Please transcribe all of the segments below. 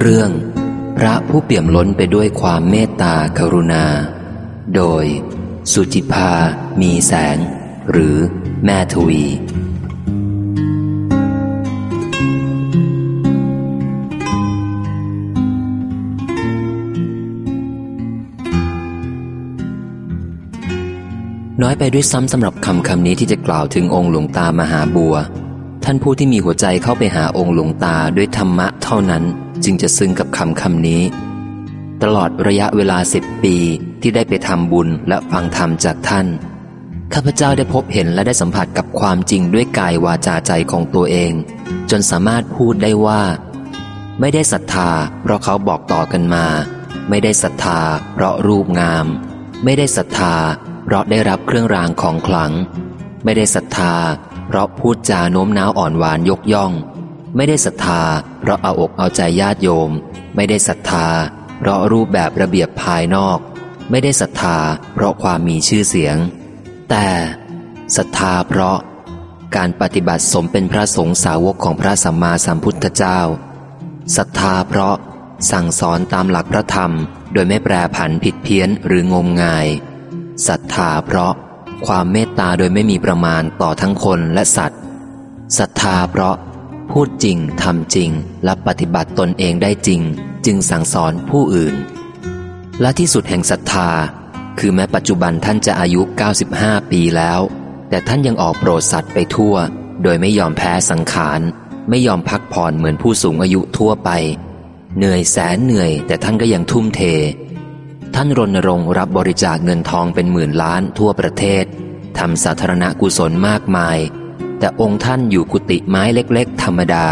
เรื่อง พระผู้เปี่ยมล้นไปด้วยความเมตตากรุณา โดย สุจิภา มีแสง หรือแม่ทวี น้อยไปด้วยซ้ำสำหรับคำคำนี้ที่จะกล่าวถึงองค์หลวงตามหาบัว ท่านผู้ที่มีหัวใจเข้าไปหาองค์หลวงตาด้วยธรรมะเท่านั้น จึงจะซึ้งกับคำคำนี้ ตลอดระยะเวลาสิบปีที่ได้ไปทำบุญและฟังธรรมจากท่าน ข้าพเจ้าได้พบเห็นและได้สัมผัสกับความจริงด้วยกายวาจาใจของตัวเอง จนสามารถพูดได้ว่า ไม่ได้ศรัทธา เพราะเขาบอกต่อกันมา ไม่ได้ศรัทธา เพราะรูปงาม ไม่ได้ศรัทธา เพราะได้รับเครื่องรางของขลัง ไม่ได้ศรัทธา เพราะพูดจาโน้มน้าวอ่อนหวานยกย่อง ไม่ได้ศรัทธา เพราะเอาอกเอาใจญาติโยม ไม่ได้ศรัทธา เพราะรูปแบบระเบียบภายนอก ไม่ได้ศรัทธา เพราะความมีชื่อเสียง แต่ศรัทธาเพราะการปฏิบัติสมเป็นพระสงฆ์สาวกของพระสัมมาสัมพุทธเจ้าศรัทธาเพราะสั่งสอนตามหลักพระธรรม โดยไม่แปรผันผิดเพี้ยนหรืองมงายศรัทธาเพราะความเมตตาโดยไม่มีประมาณต่อทั้งคนและสัตว์ศรัทธาเพราะ พูดจริงทำจริง และปฏิบัติตนเองได้จริง จึงสั่งสอนผู้อื่น และที่สุดแห่งศรัทธา คือแม้ปัจจุบันท่านจะอายุ 95 ปีแล้ว แต่ท่านยังออกโปรดสัตว์ไปทั่ว โดยไม่ยอมแพ้สังขาร ไม่ยอมพักผ่อนเหมือนผู้สูงอายุทั่วไป เหนื่อยแสนเหนื่อย แต่ท่านก็ยังทุ่มเท ท่านรณรงค์รับบริจาคเงินทองเป็นหมื่นล้านทั่วประเทศทำสาธารณกุศลมากมาย แต่องค์ท่านอยู่กุฏิไม้เล็กๆ ธรรมดา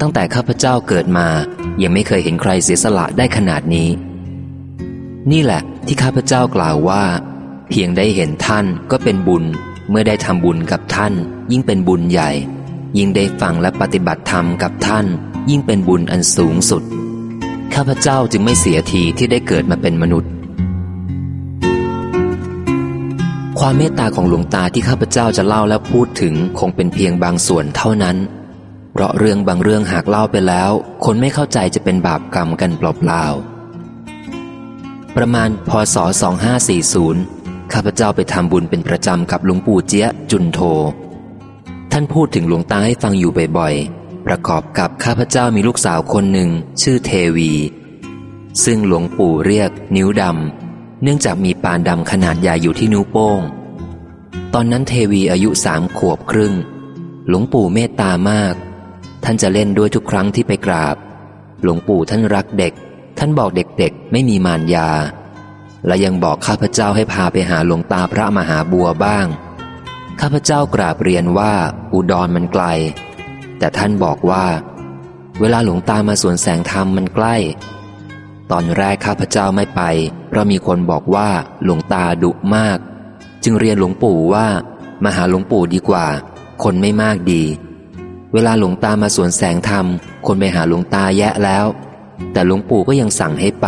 ตั้งแต่ข้าพเจ้าเกิดมา ยังไม่เคยเห็นใครเสียสละได้ขนาดนี้ นี่แหละที่ข้าพเจ้ากล่าวว่า เพียงได้เห็นท่านก็เป็นบุญ เมื่อได้ทำบุญกับท่าน ยิ่งเป็นบุญใหญ่ ยิ่งได้ฟังและปฏิบัติธรรมกับท่าน ยิ่งเป็นบุญอันสูงสุด ข้าพเจ้าจึงไม่เสียทีที่ได้เกิดมาเป็นมนุษย์ ความเมตตาของหลวงตาที่ข้าพเจ้าจะเล่าและพูดถึงคงเป็นเพียงบางส่วนเท่านั้น เพราะเรื่องบางเรื่องหากเล่าไปแล้ว คนไม่เข้าใจจะเป็นบาปกรรมกันเปล่าๆ ประมาณพศ 2540 ข้าพเจ้าไปทำบุญเป็นประจำกับหลวงปู่เจี๊ยจุนโท ท่านพูดถึงหลวงตาให้ฟังอยู่บ่อยๆ ประกอบกับข้าพเจ้ามีลูกสาวคนหนึ่งชื่อเทวี ซึ่งหลวงปู่เรียกนิ้วดำ เนื่องจากมีปานดำขนาดใหญ่อยู่ที่นิ้วโป้ง ตอนนั้นเทวีอายุสามขวบครึ่ง หลวงปู่เมตตามาก ท่านจะเล่นด้วยทุกครั้งที่ไปกราบ หลวงปู่ท่านรักเด็ก ท่านบอกเด็กๆ ไม่มีมารยา และยังบอกข้าพเจ้าให้พาไปหาหลวงตาพระมหาบัวบ้าง ข้าพเจ้ากราบเรียนว่าอุดรมันไกล แต่ท่านบอกว่า เวลาหลวงตามาสวนแสงธรรมมันใกล้ ตอนแรกข้าพเจ้าไม่ไป ราะมีคนบอกว่าหลวงตาดุมาก จึงเรียนหลวงปู่ว่ามาหาหลวงปู่ดีกว่า คนไม่มากดี เวลาหลวงตามาสวนแสงธรรม คนไปหาหลวงตาแยะแล้ว แต่หลวงปู่ก็ยังสั่งให้ไป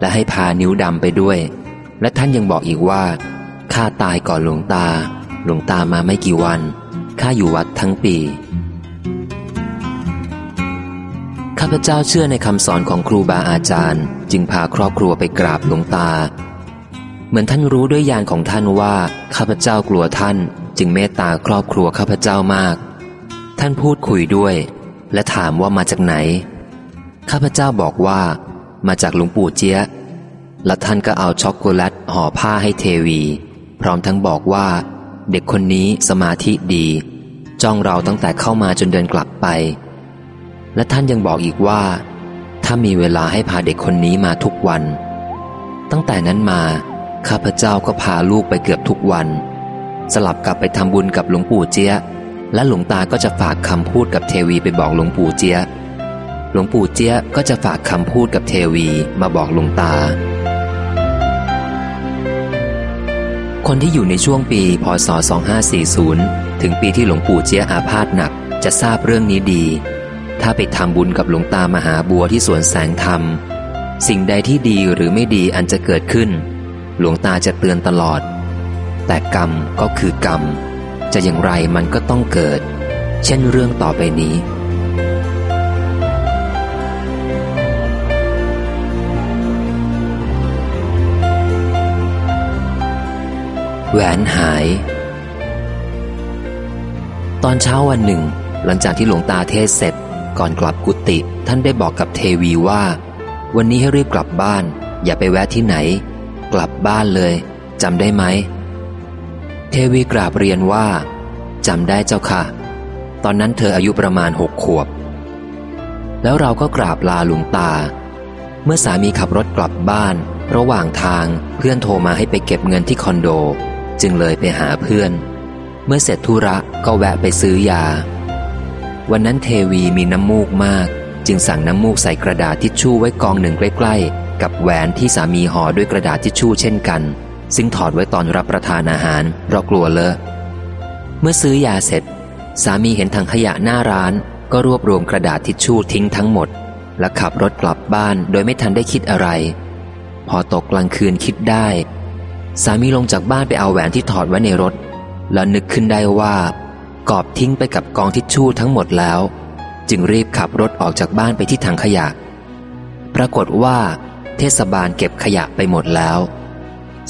และให้พานิ้วดำไปด้วย และท่านยังบอกอีกว่าข้าตายก่อนหลวงตา หลวงตามาไม่กี่วันข้าอยู่วัดทั้งปี ข้าพเจ้าเชื่อในคำสอนของครูบาอาจารย์ จึงพาครอบครัวไปกราบหลวงตา เหมือนท่านรู้ด้วยญาณของท่านว่าข้าพเจ้ากลัวท่าน จึงเมตตาครอบครัวข้าพเจ้ามาก ท่านพูดคุยด้วย และถามว่ามาจากไหน ข้าพเจ้าบอกว่า มาจากหลวงปู่เจี๊ยะและท่านก็เอาช็อกโกแลตห่อผ้าให้เทวี พร้อมทั้งบอกว่า เด็กคนนี้สมาธิดี จ้องเราตั้งแต่เข้ามาจนเดินกลับไป และท่านยังบอกอีกว่า ถ้ามีเวลาให้พาเด็กคนนี้มาทุกวัน ตั้งแต่นั้นมา ข้าพเจ้าก็พาลูกไปเกือบทุกวัน สลับกลับไปทำบุญกับหลวงปู่เจี๊ยะและหลวงตาก็จะฝากคำพูดกับเทวีไปบอกหลวงปู่เจี๊ยะหลวงปู่เจี๊ยะก็จะฝากคำพูดกับเทวีมาบอกหลวงตา คนที่อยู่ในช่วงปีพศ 2540 ถึงปีที่หลวงปู่เจี๊ยอาพาธหนักจะทราบเรื่องนี้ดี ถ้าไปทำบุญกับหลวงตามหาบัวที่สวนแสงธรรม สิ่งใดที่ดีหรือไม่ดีอันจะเกิดขึ้น หลวงตาจะเตือนตลอด แต่กรรมก็คือกรรม จะอย่างไรมันก็ต้องเกิด เช่นเรื่องต่อไปนี้แหวนหาย ตอนเช้าวันหนึ่ง หลังจากที่หลวงตาเทศเสร็จ ก่อนกลับกุฏิท่านได้บอกกับเทวีว่า วันนี้ให้รีบกลับบ้าน อย่าไปแวะที่ไหน กลับบ้านเลยจำได้ไหม เทวีกราบเรียนว่าจำได้เจ้าค่ะ ตอนนั้นเธออายุประมาณหกขวบ แล้วเราก็กราบลาหลวงตา เมื่อสามีขับรถกลับบ้าน ระหว่างทางเพื่อนโทรมาให้ไปเก็บเงินที่คอนโด จึงเลยไปหาเพื่อน เมื่อเสร็จธุระก็แวะไปซื้อยา วันนั้นเทวีมีน้ำมูกมาก จึงสั่งน้ำมูกใส่กระดาษทิชชู่ไว้กองหนึ่งใกล้ๆ กับแหวนที่สามีห่อด้วยกระดาษทิชชู่เช่นกัน ซึ่งถอดไว้ตอนรับประทานอาหารเพราะกลัวเลอะเมื่อซื้อยาเสร็จ สามีเห็นถังขยะหน้าร้าน ก็รวบรวมกระดาษทิชชู่ทิ้งทั้งหมด และขับรถกลับบ้านโดยไม่ทันได้คิดอะไร พอตกกลางคืนคิดได้ สามีลงจากบ้านไปเอาแหวนที่ถอดไว้ในรถ แล้วนึกขึ้นได้ว่า กอบทิ้งไปกับกองทิชชู่ทั้งหมดแล้ว จึงรีบขับรถออกจากบ้านไปที่ถังขยะ ปรากฏว่า เทศบาลเก็บขยะไปหมดแล้ว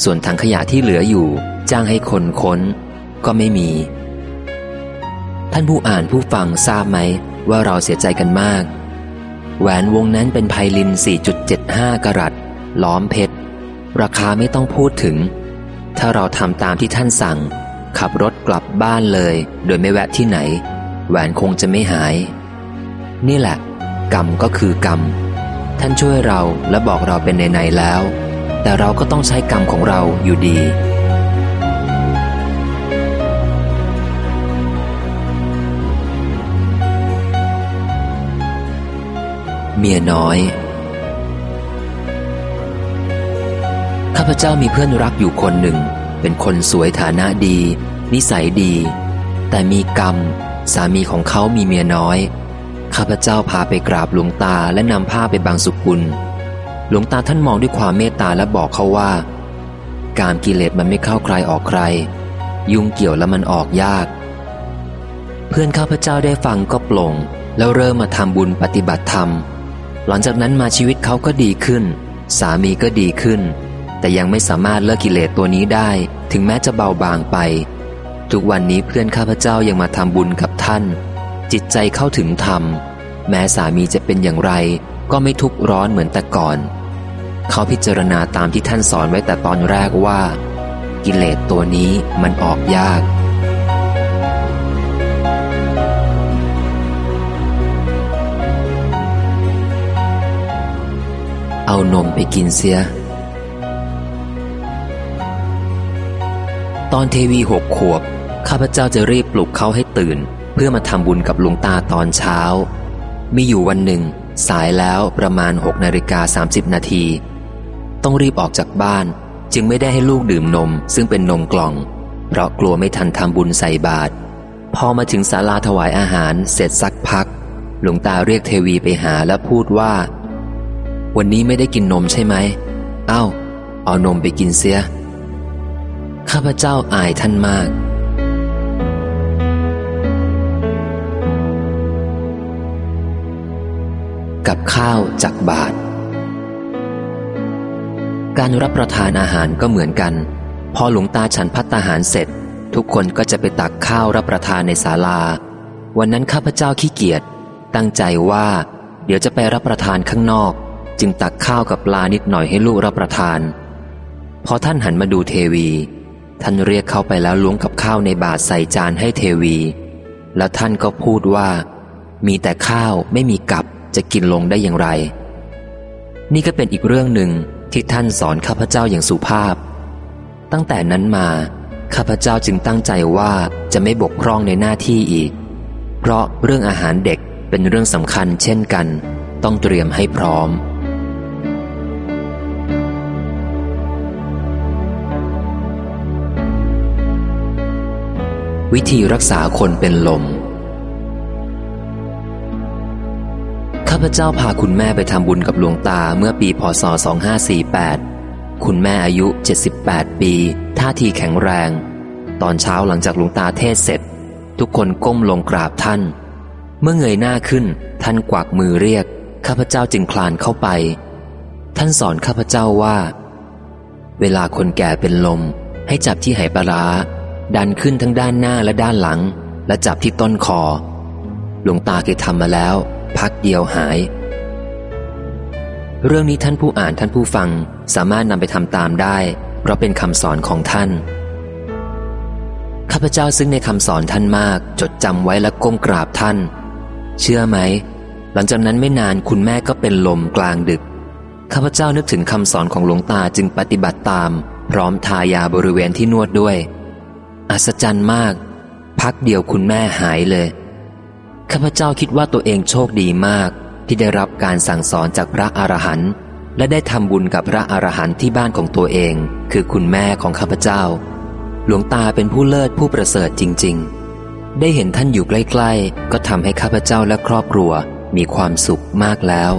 ส่วนถังขยะที่เหลืออยู่ จ้างให้คนค้น ก็ไม่มี ท่านผู้อ่านผู้ฟังทราบไหมว่าเราเสียใจกันมาก แหวนวงนั้นเป็นไพลิน 4.75 กรัตล้อมเพชร ราคาไม่ต้องพูดถึง ถ้าเราทำตามที่ท่านสั่ง ขับรถกลับบ้านเลย โดยไม่แวะที่ไหน แหวนคงจะไม่หาย นี่แหละ กรรมก็คือกรรม ท่านช่วยเราและบอกเราเป็นในๆแล้ว แต่เราก็ต้องใช้กรรมของเราอยู่ดี เมียน้อยข้าพเจ้ามีเพื่อนรักอยู่คนหนึ่ง เป็นคนสวยฐานะดี นิสัยดี แต่มีกรรม สามีของเขามีเมียน้อย ข้าพเจ้าพาไปกราบหลวงตาและนำผ้าไปบางสุกุล หลวงตาท่านมองด้วยความเมตตาและบอกเขาว่า การกิเลสมันไม่เข้าใครออกใคร ยุ่งเกี่ยวแล้วมันออกยาก เพื่อนข้าพเจ้าได้ฟังก็ปลงแล้วเริ่มมาทำบุญปฏิบัติธรรม หลังจากนั้นมาชีวิตเขาก็ดีขึ้น สามีก็ดีขึ้น แต่ยังไม่สามารถเลิกกิเลสตัวนี้ได้ ถึงแม้จะเบาบางไป ทุกวันนี้เพื่อนข้าพเจ้ายังมาทำบุญกับท่าน จิตใจเข้าถึงธรรม แม้สามีจะเป็นอย่างไร ก็ไม่ทุกข์ร้อนเหมือนแต่ก่อน เขาพิจารณาตามที่ท่านสอนไว้แต่ตอนแรกว่า กิเลสตัวนี้มันออกยากเอานมไปกินเสีย ตอนเทวีหกขวบ ข้าพเจ้าจะรีบปลุกเขาให้ตื่น เพื่อมาทำบุญกับหลวงตาตอนเช้า มีอยู่วันหนึ่ง สายแล้วประมาณหกนาฬิกา30 นาที ต้องรีบออกจากบ้าน จึงไม่ได้ให้ลูกดื่มนม ซึ่งเป็นนมกล่อง เพราะกลัวไม่ทันทำบุญใส่บาตรพอมาถึงศาลาถวายอาหารเสร็จสักพัก หลวงตาเรียกเทวีไปหาและพูดว่า วันนี้ไม่ได้กินนมใช่ไหม เอ้า เอานมไปกินเสีย ข้าพเจ้าอายท่านมาก กับข้าวจากบาท การรับประทานอาหารก็เหมือนกัน พอหลวงตาฉันพัตตาหารเสร็จ ทุกคนก็จะไปตักข้าวรับประทานในศาลา วันนั้นข้าพเจ้าขี้เกียจตั้งใจว่า เดี๋ยวจะไปรับประทานข้างนอก จึงตักข้าวกับปลานิดหน่อยให้ลูกรับประทานพอท่านหันมาดูเทวี ท่านเรียกเข้าไปแล้วล้วงกับข้าวในบาตรใส่จานให้เทวี แล้วท่านก็พูดว่า มีแต่ข้าวไม่มีกับจะกินลงได้อย่างไร นี่ก็เป็นอีกเรื่องหนึ่งที่ท่านสอนข้าพเจ้าอย่างสุภาพ ตั้งแต่นั้นมาข้าพเจ้าจึงตั้งใจว่าจะไม่บกพร่องในหน้าที่อีก เพราะเรื่องอาหารเด็กเป็นเรื่องสำคัญเช่นกัน ต้องเตรียมให้พร้อม วิธีรักษาคนเป็นลม ข้าพเจ้าพาคุณแม่ไปทำบุญกับหลวงตาเมื่อปีพศ 2548 คุณแม่อายุ 78 ปี ท่าทีแข็งแรง ตอนเช้าหลังจากหลวงตาเทศเสร็จ ทุกคนก้มลงกราบท่าน เมื่อเงยหน้าขึ้น ท่านกวักมือเรียก ข้าพเจ้าจึงคลานเข้าไป ท่านสอนข้าพเจ้าว่า เวลาคนแก่เป็นลมให้จับที่ไหปลาร้า ดันขึ้นทั้งด้านหน้าและด้านหลัง และจับที่ต้นคอ หลวงตาเคยทำมาแล้ว พักเดียวหาย เรื่องนี้ท่านผู้อ่านท่านผู้ฟังสามารถนำไปทำตามได้ เพราะเป็นคำสอนของท่าน ข้าพเจ้าซึ่งในคำสอนท่านมาก จดจำไว้และก้มกราบท่าน เชื่อไหม หลังจากนั้นไม่นานคุณแม่ก็เป็นลมกลางดึกข้าพเจ้านึกถึงคำสอนของหลวงตาจึงปฏิบัติตาม พร้อมทายาบริเวณที่นวดด้วย อัศจรรย์มาก พักเดียวคุณแม่หายเลย ข้าพเจ้าคิดว่าตัวเองโชคดีมาก ที่ได้รับการสั่งสอนจากพระอรหันต์และได้ทำบุญกับพระอรหันต์ที่บ้านของตัวเอง คือคุณแม่ของข้าพเจ้า หลวงตาเป็นผู้เลิศผู้ประเสริฐจริง ๆ ได้เห็นท่านอยู่ใกล้ ๆ ก็ทำให้ข้าพเจ้าและครอบครัวมีความสุขมากแล้ว